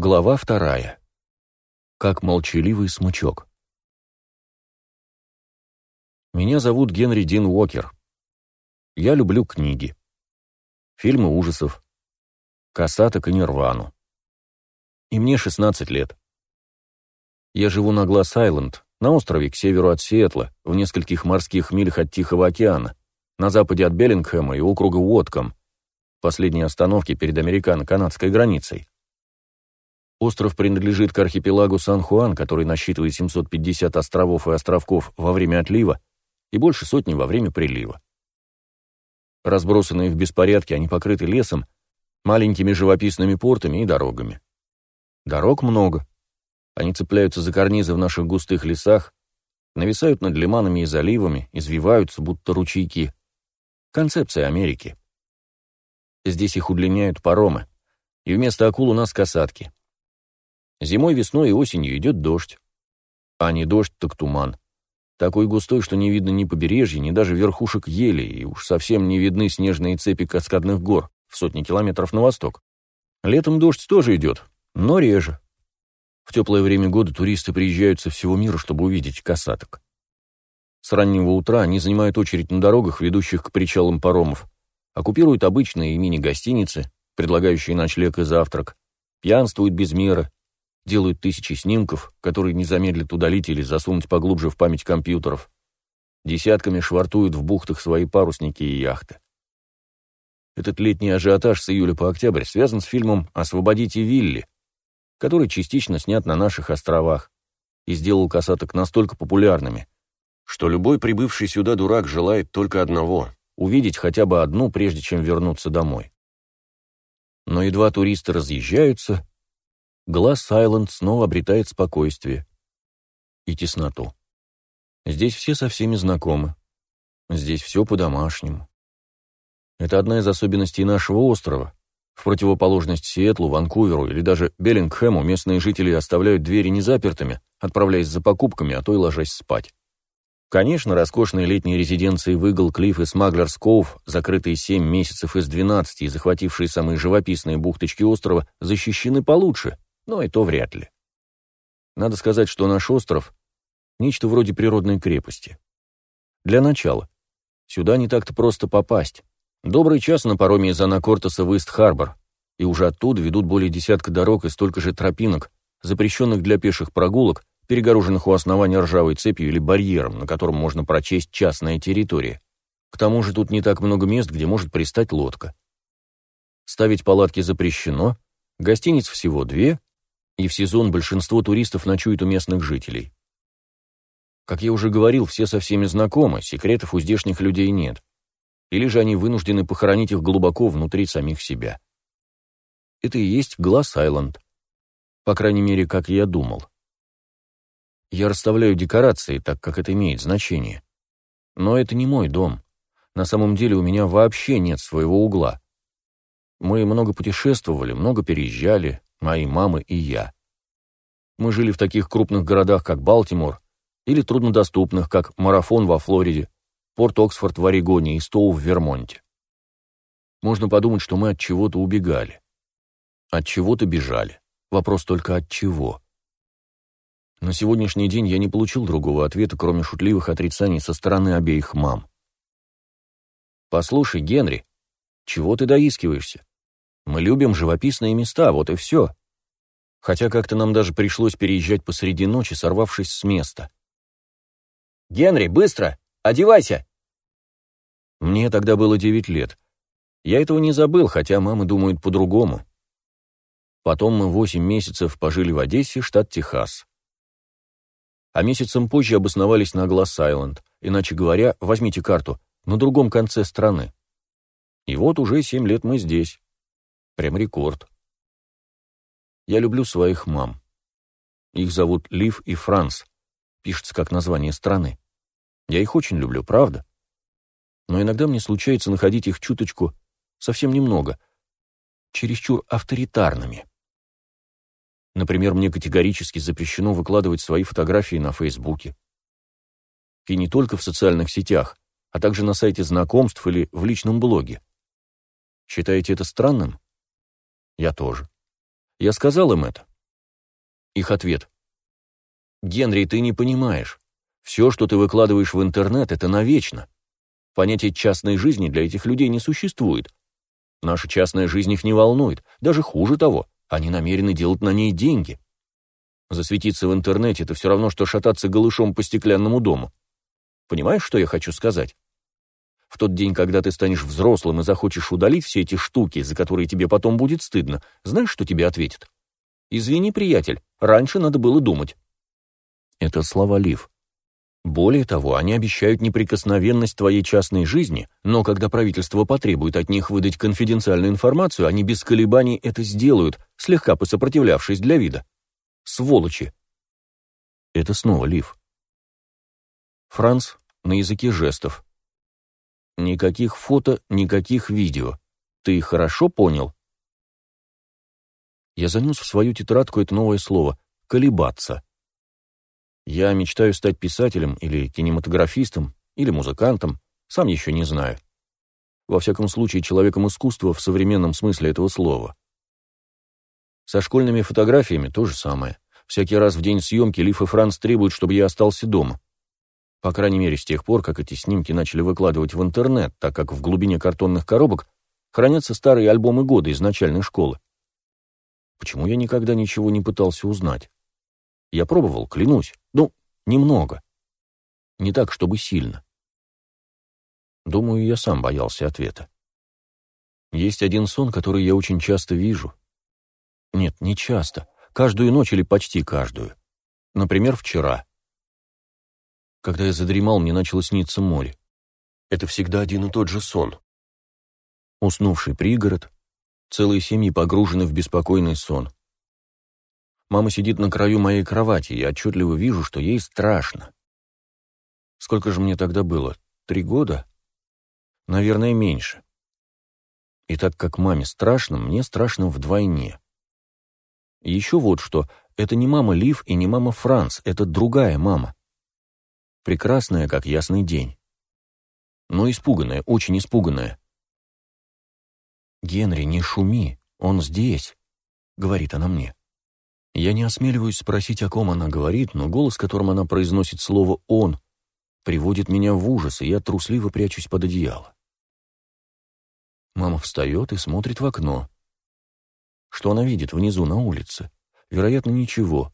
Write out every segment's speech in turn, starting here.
Глава вторая. Как молчаливый смычок. Меня зовут Генри Дин Уокер. Я люблю книги. Фильмы ужасов. Касаток и Нирвану. И мне 16 лет. Я живу на Гласс-Айленд, на острове к северу от Сиэтла, в нескольких морских милях от Тихого океана, на западе от Беллингхэма и округа Уотком, последней остановки перед американо-канадской границей. Остров принадлежит к архипелагу Сан-Хуан, который насчитывает 750 островов и островков во время отлива и больше сотни во время прилива. Разбросанные в беспорядке, они покрыты лесом, маленькими живописными портами и дорогами. Дорог много. Они цепляются за карнизы в наших густых лесах, нависают над лиманами и заливами, извиваются, будто ручейки. Концепция Америки. Здесь их удлиняют паромы, и вместо акул у нас касатки. Зимой, весной и осенью идет дождь. А не дождь, так туман. Такой густой, что не видно ни побережья, ни даже верхушек ели, и уж совсем не видны снежные цепи каскадных гор в сотни километров на восток. Летом дождь тоже идет, но реже. В теплое время года туристы приезжают со всего мира, чтобы увидеть касаток. С раннего утра они занимают очередь на дорогах, ведущих к причалам паромов, оккупируют обычные и мини-гостиницы, предлагающие ночлег и завтрак, пьянствуют без меры, делают тысячи снимков, которые не замедлят удалить или засунуть поглубже в память компьютеров. Десятками швартуют в бухтах свои парусники и яхты. Этот летний ажиотаж с июля по октябрь связан с фильмом «Освободите Вилли», который частично снят на наших островах и сделал касаток настолько популярными, что любой прибывший сюда дурак желает только одного — увидеть хотя бы одну, прежде чем вернуться домой. Но едва туристы разъезжаются, Глаз-Айленд снова обретает спокойствие и тесноту. Здесь все со всеми знакомы. Здесь все по-домашнему. Это одна из особенностей нашего острова. В противоположность Сиэтлу, Ванкуверу или даже Беллингхэму местные жители оставляют двери незапертыми, отправляясь за покупками, а то и ложась спать. Конечно, роскошные летние резиденции в Игл, Клифф и Смаглерс Коув, закрытые 7 месяцев из 12 и захватившие самые живописные бухточки острова, защищены получше, но и то вряд ли. Надо сказать, что наш остров — нечто вроде природной крепости. Для начала, сюда не так-то просто попасть. Добрый час на пароме из Анакортеса в Ист-Харбор, и уже оттуда ведут более десятка дорог и столько же тропинок, запрещенных для пеших прогулок, перегороженных у основания ржавой цепью или барьером, на котором можно прочесть частная территория. К тому же тут не так много мест, где может пристать лодка. Ставить палатки запрещено, гостиниц всего две, и в сезон большинство туристов ночует у местных жителей. Как я уже говорил, все со всеми знакомы, секретов у здешних людей нет. Или же они вынуждены похоронить их глубоко внутри самих себя. Это и есть Глаз-Айленд. По крайней мере, как я думал. Я расставляю декорации, так как это имеет значение. Но это не мой дом. На самом деле у меня вообще нет своего угла. Мы много путешествовали, много переезжали, мои мамы и я. Мы жили в таких крупных городах, как Балтимор, или труднодоступных, как Марафон во Флориде, Порт-Оксфорд в Орегоне и Стоу в Вермонте. Можно подумать, что мы от чего-то убегали. От чего-то бежали. Вопрос только от чего. На сегодняшний день я не получил другого ответа, кроме шутливых отрицаний со стороны обеих мам. «Послушай, Генри, чего ты доискиваешься? Мы любим живописные места, вот и все. Хотя как-то нам даже пришлось переезжать посреди ночи, сорвавшись с места. «Генри, быстро! Одевайся!» Мне тогда было девять лет. Я этого не забыл, хотя мамы думают по-другому. Потом мы восемь месяцев пожили в Одессе, штат Техас. А месяцем позже обосновались на Гласс-Айленд, иначе говоря, возьмите карту, на другом конце страны. И вот уже семь лет мы здесь. Прям рекорд. Я люблю своих мам. Их зовут Лив и Франс. Пишется как название страны. Я их очень люблю, правда? Но иногда мне случается находить их чуточку, совсем немного, чересчур авторитарными. Например, мне категорически запрещено выкладывать свои фотографии на Фейсбуке. И не только в социальных сетях, а также на сайте знакомств или в личном блоге. Считаете это странным? Я тоже. Я сказал им это, Их ответ. «Генри, ты не понимаешь. Все, что ты выкладываешь в интернет, это навечно. Понятие частной жизни для этих людей не существует. Наша частная жизнь их не волнует. Даже хуже того, они намерены делать на ней деньги. Засветиться в интернете — это все равно, что шататься голышом по стеклянному дому. Понимаешь, что я хочу сказать? В тот день, когда ты станешь взрослым и захочешь удалить все эти штуки, за которые тебе потом будет стыдно, знаешь, что тебе ответят? «Извини, приятель, раньше надо было думать». Это слова Лив. Более того, они обещают неприкосновенность твоей частной жизни, но когда правительство потребует от них выдать конфиденциальную информацию, они без колебаний это сделают, слегка посопротивлявшись для вида. Сволочи. Это снова Лив. Франц на языке жестов. Никаких фото, никаких видео. Ты хорошо понял? Я занес в свою тетрадку это новое слово «колебаться». Я мечтаю стать писателем или кинематографистом, или музыкантом, сам еще не знаю. Во всяком случае, человеком искусства в современном смысле этого слова. Со школьными фотографиями то же самое. Всякий раз в день съемки Лиф и Франц требуют, чтобы я остался дома. По крайней мере, с тех пор, как эти снимки начали выкладывать в интернет, так как в глубине картонных коробок хранятся старые альбомы года из начальной школы. Почему я никогда ничего не пытался узнать? Я пробовал, клянусь. Ну, немного. Не так, чтобы сильно. Думаю, я сам боялся ответа. Есть один сон, который я очень часто вижу. Нет, не часто. Каждую ночь или почти каждую. Например, вчера. Когда я задремал, мне начало сниться море. Это всегда один и тот же сон. Уснувший пригород, целые семьи погружены в беспокойный сон. Мама сидит на краю моей кровати, и я отчетливо вижу, что ей страшно. Сколько же мне тогда было? Три года? Наверное, меньше. И так как маме страшно, мне страшно вдвойне. И еще вот что, это не мама Лив и не мама Франц, это другая мама прекрасная, как ясный день. Но испуганная, очень испуганная. «Генри, не шуми, он здесь», — говорит она мне. Я не осмеливаюсь спросить, о ком она говорит, но голос, которым она произносит слово «он», приводит меня в ужас, и я трусливо прячусь под одеяло. Мама встает и смотрит в окно. Что она видит внизу на улице? Вероятно, ничего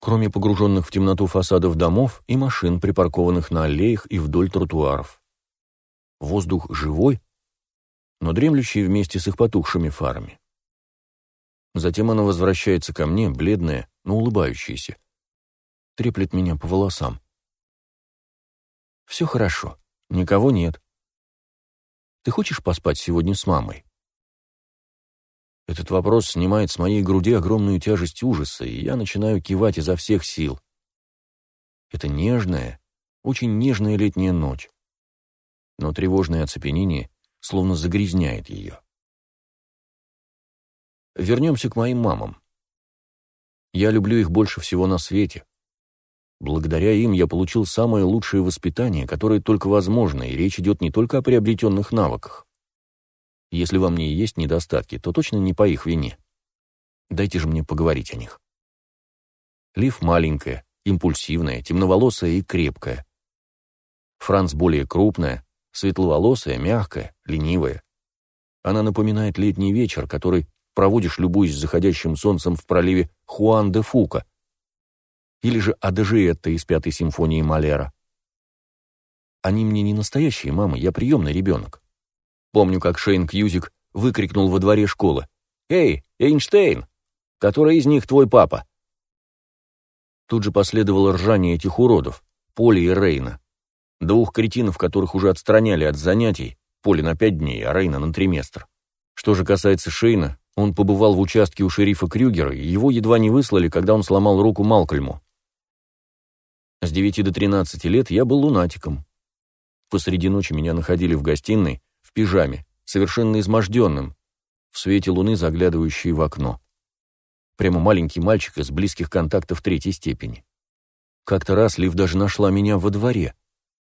кроме погруженных в темноту фасадов домов и машин, припаркованных на аллеях и вдоль тротуаров. Воздух живой, но дремлющий вместе с их потухшими фарами. Затем она возвращается ко мне, бледная, но улыбающаяся. Треплет меня по волосам. «Все хорошо, никого нет. Ты хочешь поспать сегодня с мамой?» Этот вопрос снимает с моей груди огромную тяжесть ужаса, и я начинаю кивать изо всех сил. Это нежная, очень нежная летняя ночь. Но тревожное оцепенение словно загрязняет ее. Вернемся к моим мамам. Я люблю их больше всего на свете. Благодаря им я получил самое лучшее воспитание, которое только возможно, и речь идет не только о приобретенных навыках. Если во мне и есть недостатки, то точно не по их вине. Дайте же мне поговорить о них. Лив маленькая, импульсивная, темноволосая и крепкая. Франц более крупная, светловолосая, мягкая, ленивая. Она напоминает летний вечер, который проводишь, любуясь заходящим солнцем в проливе Хуан де Фука, или же Адежиетта из пятой симфонии Малера. Они мне не настоящие мамы, я приемный ребенок. Помню, как Шейн Кьюзик выкрикнул во дворе школы. «Эй, Эйнштейн! Который из них твой папа?» Тут же последовало ржание этих уродов, Поли и Рейна. Двух кретинов, которых уже отстраняли от занятий, Поли на пять дней, а Рейна на триместр. Что же касается Шейна, он побывал в участке у шерифа Крюгера, и его едва не выслали, когда он сломал руку Малкольму. С 9 до 13 лет я был лунатиком. Посреди ночи меня находили в гостиной, в пижаме, совершенно изможденным, в свете луны, заглядывающей в окно. Прямо маленький мальчик из близких контактов третьей степени. Как-то раз Лив даже нашла меня во дворе.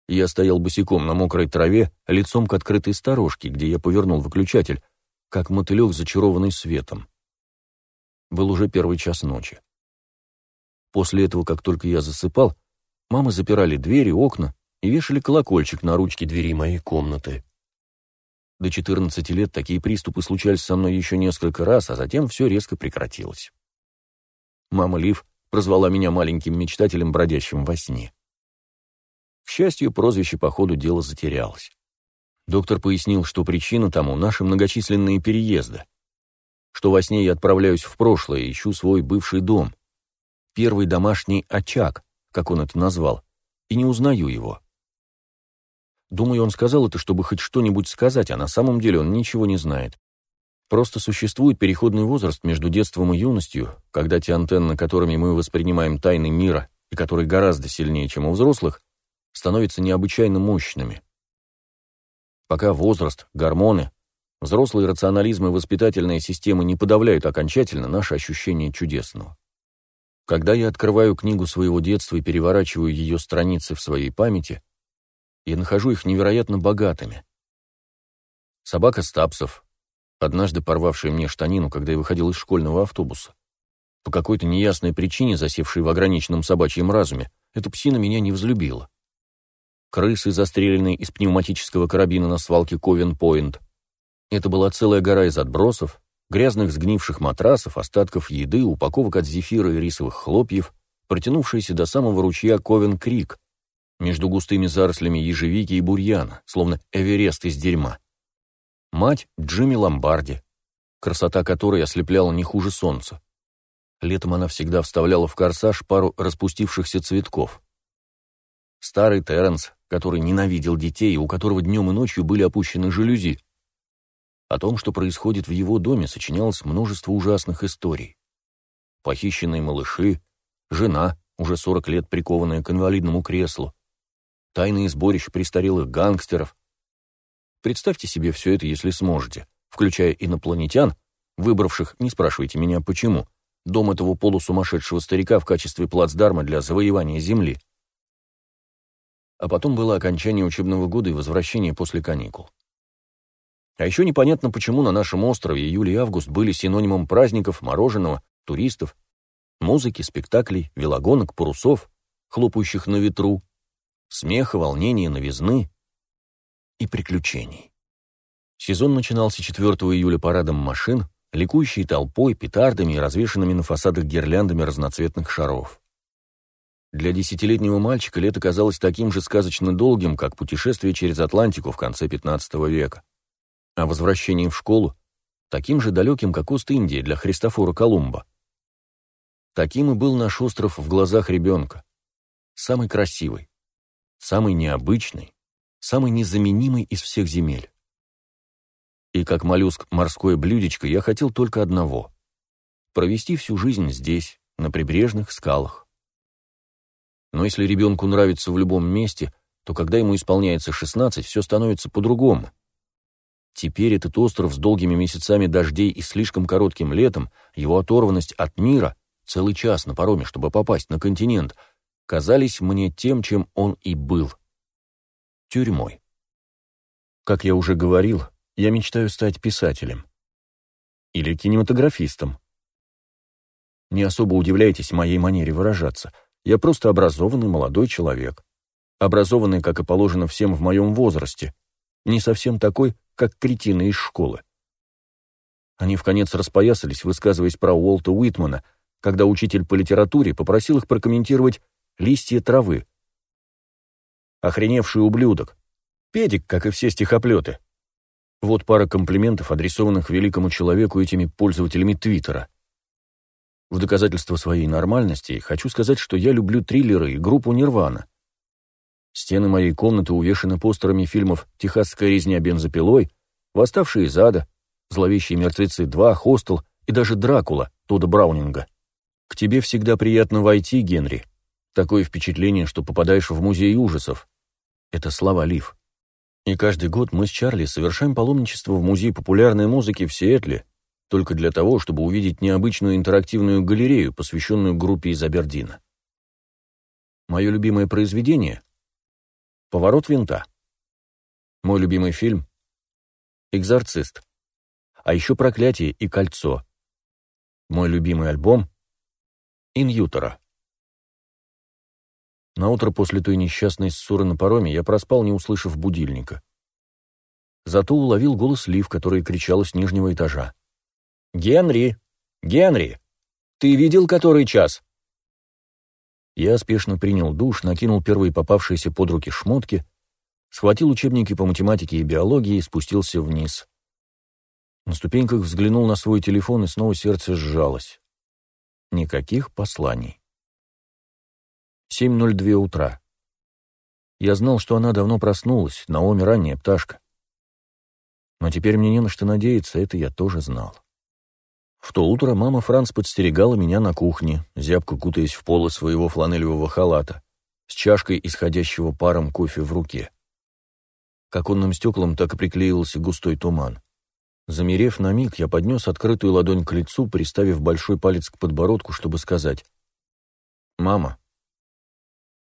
Я стоял босиком на мокрой траве, лицом к открытой сторожке, где я повернул выключатель, как мотылек, зачарованный светом. Был уже первый час ночи. После этого, как только я засыпал, мамы запирали двери, окна и вешали колокольчик на ручке двери моей комнаты. До 14 лет такие приступы случались со мной еще несколько раз, а затем все резко прекратилось. Мама Лив прозвала меня маленьким мечтателем, бродящим во сне. К счастью, прозвище по ходу дела затерялось. Доктор пояснил, что причина тому — наши многочисленные переезды. Что во сне я отправляюсь в прошлое и ищу свой бывший дом. Первый домашний очаг, как он это назвал, и не узнаю его. Думаю, он сказал это, чтобы хоть что-нибудь сказать, а на самом деле он ничего не знает. Просто существует переходный возраст между детством и юностью, когда те антенны, которыми мы воспринимаем тайны мира, и которые гораздо сильнее, чем у взрослых, становятся необычайно мощными. Пока возраст, гормоны, взрослый рационализм и воспитательная система не подавляют окончательно наше ощущение чудесного. Когда я открываю книгу своего детства и переворачиваю ее страницы в своей памяти, я нахожу их невероятно богатыми. Собака Стапсов, однажды порвавшая мне штанину, когда я выходил из школьного автобуса. По какой-то неясной причине, засевшей в ограниченном собачьем разуме, эта псина меня не взлюбила. Крысы, застреленные из пневматического карабина на свалке Ковен-Пойнт. Это была целая гора из отбросов, грязных сгнивших матрасов, остатков еды, упаковок от зефира и рисовых хлопьев, протянувшиеся до самого ручья Ковен-Крик, между густыми зарослями ежевики и бурьяна, словно Эверест из дерьма. Мать Джимми Ломбарди, красота которой ослепляла не хуже солнца. Летом она всегда вставляла в корсаж пару распустившихся цветков. Старый Терренс, который ненавидел детей и у которого днем и ночью были опущены жалюзи. О том, что происходит в его доме, сочинялось множество ужасных историй. Похищенные малыши, жена, уже 40 лет прикованная к инвалидному креслу, тайные сборища престарелых гангстеров. Представьте себе все это, если сможете, включая инопланетян, выбравших, не спрашивайте меня почему, дом этого полусумасшедшего старика в качестве плацдарма для завоевания Земли. А потом было окончание учебного года и возвращение после каникул. А еще непонятно, почему на нашем острове июль и август были синонимом праздников, мороженого, туристов, музыки, спектаклей, велогонок, парусов, хлопающих на ветру, смеха, волнения, новизны и приключений. Сезон начинался 4 июля парадом машин, ликующей толпой, петардами и развешанными на фасадах гирляндами разноцветных шаров. Для десятилетнего мальчика лето казалось таким же сказочно долгим, как путешествие через Атлантику в конце XV века. А возвращение в школу — таким же далеким, как Ост-Индия для Христофора Колумба. Таким и был наш остров в глазах ребенка. Самый красивый, самый необычный, самый незаменимый из всех земель. И как моллюск морское блюдечко я хотел только одного — провести всю жизнь здесь, на прибрежных скалах. Но если ребенку нравится в любом месте, то когда ему исполняется 16, все становится по-другому. Теперь этот остров с долгими месяцами дождей и слишком коротким летом, его оторванность от мира, целый час на пароме, чтобы попасть на континент — казались мне тем, чем он и был — тюрьмой. Как я уже говорил, я мечтаю стать писателем. Или кинематографистом. Не особо удивляйтесь моей манере выражаться. Я просто образованный молодой человек. Образованный, как и положено всем в моем возрасте. Не совсем такой, как кретины из школы. Они в конец распоясались, высказываясь про Уолта Уитмана, когда учитель по литературе попросил их прокомментировать листья травы. Охреневший ублюдок. Педик, как и все стихоплеты. Вот пара комплиментов, адресованных великому человеку этими пользователями Твиттера. В доказательство своей нормальности хочу сказать, что я люблю триллеры и группу «Нирвана». Стены моей комнаты увешаны постерами фильмов «Техасская резня бензопилой», «Восставшие из ада», «Зловещие мертвецы 2», «Хостел» и даже «Дракула» Тодда Браунинга. К тебе всегда приятно войти, Генри. Такое впечатление, что попадаешь в музей ужасов. Это слова Лив. И каждый год мы с Чарли совершаем паломничество в музей популярной музыки в Сиэтле, только для того, чтобы увидеть необычную интерактивную галерею, посвященную группе из Абердина. Мое любимое произведение — «Поворот винта». Мой любимый фильм — «Экзорцист». А еще «Проклятие» и «Кольцо». Мой любимый альбом — «Иньютора». Наутро после той несчастной ссоры на пароме я проспал, не услышав будильника. Зато уловил голос Лив, который кричала с нижнего этажа. «Генри! Генри! Ты видел, который час?» Я спешно принял душ, накинул первые попавшиеся под руки шмотки, схватил учебники по математике и биологии и спустился вниз. На ступеньках взглянул на свой телефон, и снова сердце сжалось. Никаких посланий. 7.02 утра. Я знал, что она давно проснулась, Наоми ранняя пташка. Но теперь мне не на что надеяться, это я тоже знал. В то утро мама Франц подстерегала меня на кухне, зябко кутаясь в полы своего фланелевого халата, с чашкой исходящего паром кофе в руке. К оконным стеклам так и приклеился густой туман. Замерев на миг, я поднес открытую ладонь к лицу, приставив большой палец к подбородку, чтобы сказать «Мама».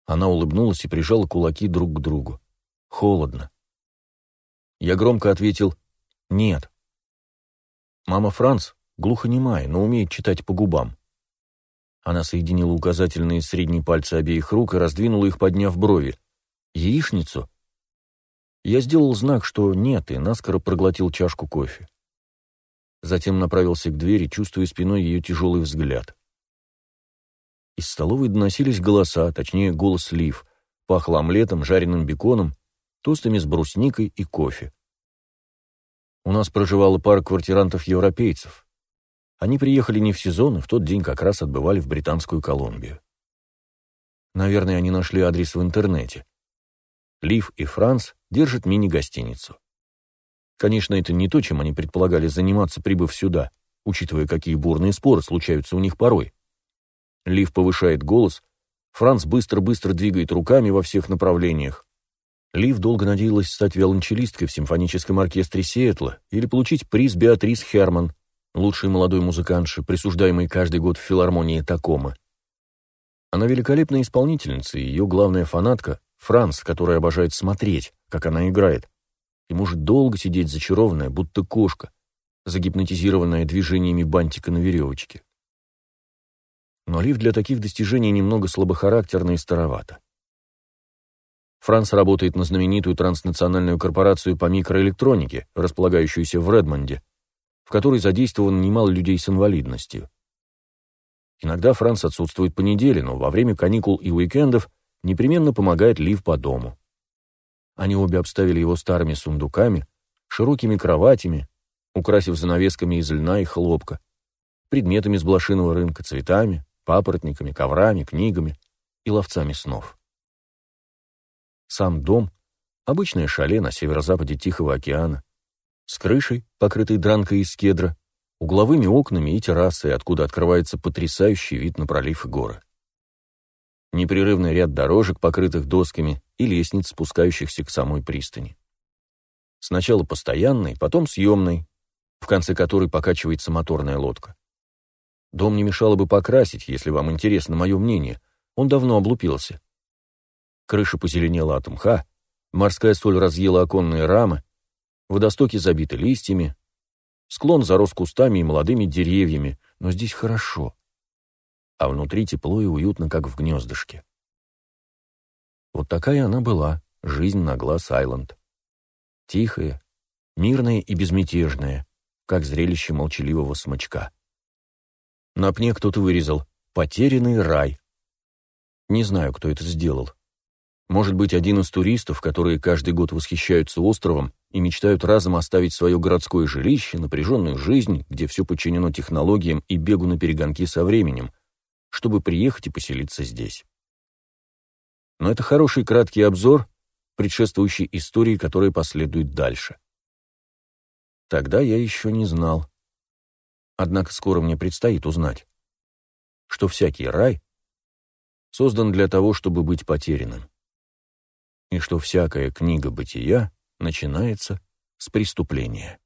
Она улыбнулась и прижала кулаки друг к другу. Холодно. Я громко ответил «Нет». Мама Франц глухонемая, но умеет читать по губам. Она соединила указательные и средние пальцы обеих рук и раздвинула их, подняв брови. «Яичницу?» Я сделал знак, что нет, и наскоро проглотил чашку кофе. Затем направился к двери, чувствуя спиной ее тяжелый взгляд. Из столовой доносились голоса, точнее, голос Лив. Пахло омлетом, жареным беконом, тостами с брусникой и кофе. У нас проживала пара квартирантов-европейцев. Они приехали не в сезон, и в тот день как раз отбывали в Британскую Колумбию. Наверное, они нашли адрес в интернете. Лив и Франц держат мини-гостиницу. Конечно, это не то, чем они предполагали заниматься, прибыв сюда, учитывая, какие бурные споры случаются у них порой. Лив повышает голос, Франц быстро-быстро двигает руками во всех направлениях. Лив долго надеялась стать виолончелисткой в симфоническом оркестре Сиэтла или получить приз Беатрис Херман, лучшей молодой музыкантши, присуждаемой каждый год в филармонии Такома. Она великолепная исполнительница, и ее главная фанатка — Франц, которая обожает смотреть, как она играет, и может долго сидеть зачарованная, будто кошка, загипнотизированная движениями бантика на веревочке. Но Лив для таких достижений немного слабохарактерна и старовата. Франц работает на знаменитую транснациональную корпорацию по микроэлектронике, располагающуюся в Редмонде, в которой задействовано немало людей с инвалидностью. Иногда Франц отсутствует по неделе, но во время каникул и уикендов непременно помогает Лив по дому. Они обе обставили его старыми сундуками, широкими кроватями, украсив занавесками из льна и хлопка, предметами с блошиного рынка, цветами, папоротниками, коврами, книгами и ловцами снов. Сам дом — обычное шале на северо-западе Тихого океана, с крышей, покрытой дранкой из кедра, угловыми окнами и террасой, откуда открывается потрясающий вид на пролив и горы. Непрерывный ряд дорожек, покрытых досками, и лестниц, спускающихся к самой пристани. Сначала постоянной, потом съемной, в конце которой покачивается моторная лодка. Дом не мешало бы покрасить, если вам интересно мое мнение. Он давно облупился. Крыша позеленела от мха, морская соль разъела оконные рамы, Водостоки забиты листьями, склон зарос кустами и молодыми деревьями, но здесь хорошо. А внутри тепло и уютно, как в гнездышке. Вот такая она была, жизнь на Глаз-Айленд. Тихая, мирная и безмятежная, как зрелище молчаливого смычка. На пне кто-то вырезал «Потерянный рай». Не знаю, кто это сделал. Может быть, один из туристов, которые каждый год восхищаются островом и мечтают разом оставить свое городское жилище, напряженную жизнь, где все подчинено технологиям и бегу на перегонки со временем, чтобы приехать и поселиться здесь. Но это хороший краткий обзор, предшествующий истории, которая последует дальше. Тогда я еще не знал. Однако скоро мне предстоит узнать, что всякий рай создан для того, чтобы быть потерянным и что всякая книга бытия начинается с преступления.